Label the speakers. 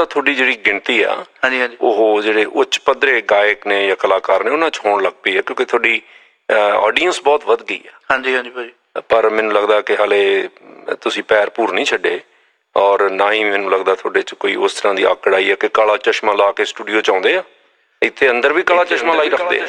Speaker 1: ਤਾਂ ਤੁਹਾਡੀ ਜਿਹੜੀ ਗਿਣਤੀ ਆ
Speaker 2: ਹਾਂਜੀ ਹਾਂਜੀ।
Speaker 1: ਉਹ ਜਿਹੜੇ ਉੱਚ ਪੱਧਰੇ ਗਾਇਕ ਨੇ ਜਾਂ ਕਲਾਕਾਰ ਨੇ ਉਹਨਾਂ 'ਚ ਹੋਣ ਲੱਗ ਪਈ ਹੈ ਕਿਉਂਕਿ ਤੁਹਾਡੀ ਆਡੀਅנס ਬਹੁਤ ਵੱਧ ਗਈ ਆ।
Speaker 2: ਹਾਂਜੀ ਹਾਂਜੀ ਭਾਜੀ
Speaker 1: ਪਰ ਮੈਨੂੰ ਲੱਗਦਾ ਕਿ ਹਾਲੇ ਤੁਸੀਂ ਪੈਰ ਪੂਰ ਨਹੀਂ ਛੱਡੇ ਔਰ ਨਾ ਹੀ ਮੈਨੂੰ ਲੱਗਦਾ ਤੁਹਾਡੇ 'ਚ ਕੋਈ ਉਸ ਤਰ੍ਹਾਂ ਦੀ ਆਕੜ ਆਈ ਹੈ ਕਿ ਕਾਲਾ ਚਸ਼ਮਾ ਲਾ ਕੇ ਸਟੂਡੀਓ 'ਚ ਆਉਂਦੇ ਆ। ਇੱਥੇ ਅੰਦਰ ਵੀ ਕਾਲਾ ਚਸ਼ਮਾ ਲਾਈ ਰੱਖਦੇ ਆ।